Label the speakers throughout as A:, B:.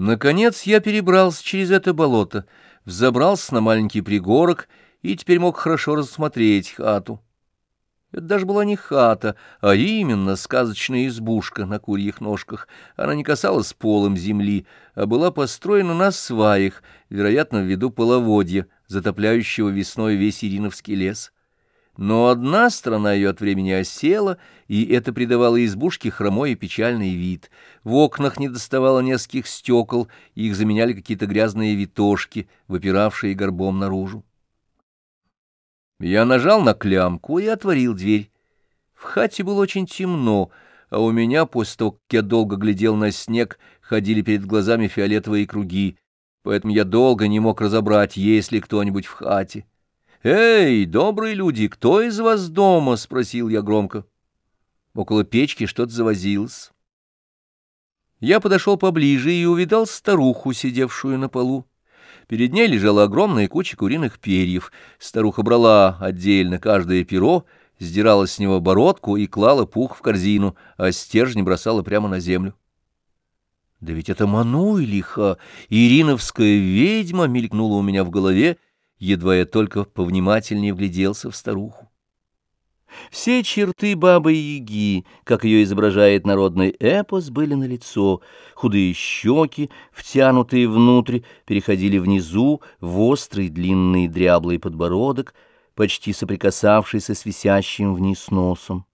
A: Наконец я перебрался через это болото, взобрался на маленький пригорок и теперь мог хорошо рассмотреть хату. Это даже была не хата, а именно сказочная избушка на курьих ножках. Она не касалась полом земли, а была построена на сваях, вероятно, ввиду половодья, затопляющего весной весь Ириновский лес. Но одна сторона ее от времени осела, и это придавало избушке хромой и печальный вид. В окнах не доставало нескольких стекол, и их заменяли какие-то грязные витошки, выпиравшие горбом наружу. Я нажал на клямку и отворил дверь. В хате было очень темно, а у меня, после того, как я долго глядел на снег, ходили перед глазами фиолетовые круги, поэтому я долго не мог разобрать, есть ли кто-нибудь в хате. «Эй, добрые люди, кто из вас дома?» — спросил я громко. Около печки что-то завозилось. Я подошел поближе и увидал старуху, сидевшую на полу. Перед ней лежала огромная куча куриных перьев. Старуха брала отдельно каждое перо, сдирала с него бородку и клала пух в корзину, а стержни бросала прямо на землю. «Да ведь это Мануйлиха, Ириновская ведьма!» — мелькнула у меня в голове, — едва я только повнимательнее вгляделся в старуху. Все черты бабы-яги, как ее изображает народный эпос, были налицо. Худые щеки, втянутые внутрь, переходили внизу в острый длинный дряблый подбородок, почти соприкасавшийся с висящим вниз носом.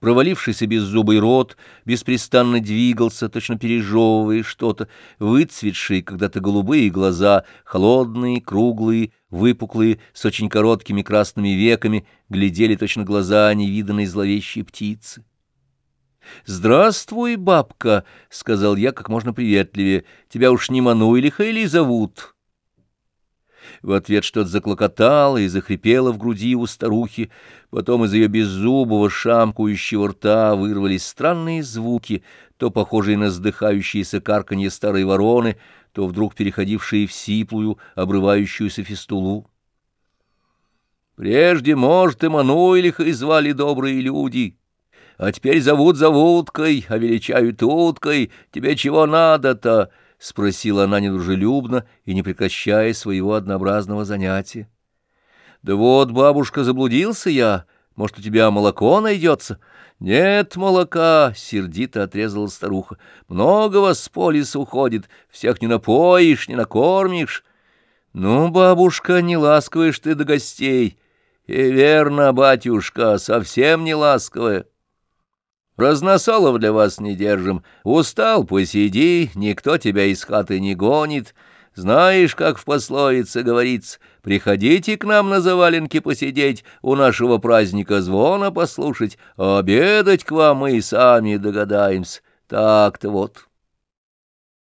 A: Провалившийся беззубый рот беспрестанно двигался, точно пережевывая что-то, выцветшие когда-то голубые глаза, холодные, круглые, выпуклые, с очень короткими красными веками, глядели точно глаза невиданной зловещей птицы. «Здравствуй, бабка», — сказал я как можно приветливее, — «тебя уж не Мануйлиха или зовут?» В ответ что-то заклокотало и захрипело в груди у старухи. Потом из ее беззубого шамкающего рта вырвались странные звуки, то похожие на вздыхающиеся карканье старой вороны, то вдруг переходившие в сиплую, обрывающуюся фистулу. Прежде, может, и Мануэлиха звали добрые люди, а теперь зовут зовуткой, а величают уткой. Тебе чего надо-то? — спросила она недружелюбно и не прекращая своего однообразного занятия. — Да вот, бабушка, заблудился я. Может, у тебя молоко найдется? — Нет молока, — сердито отрезала старуха. — Много вас с полиса уходит, всех не напоишь, не накормишь. — Ну, бабушка, не ласковаешь ты до гостей. И верно, батюшка, совсем не ласковая. Разносолов для вас не держим. Устал, посиди, никто тебя из хаты не гонит. Знаешь, как в пословице говорится, приходите к нам на заваленке посидеть, у нашего праздника звона послушать, а обедать к вам мы и сами догадаемся. Так-то вот».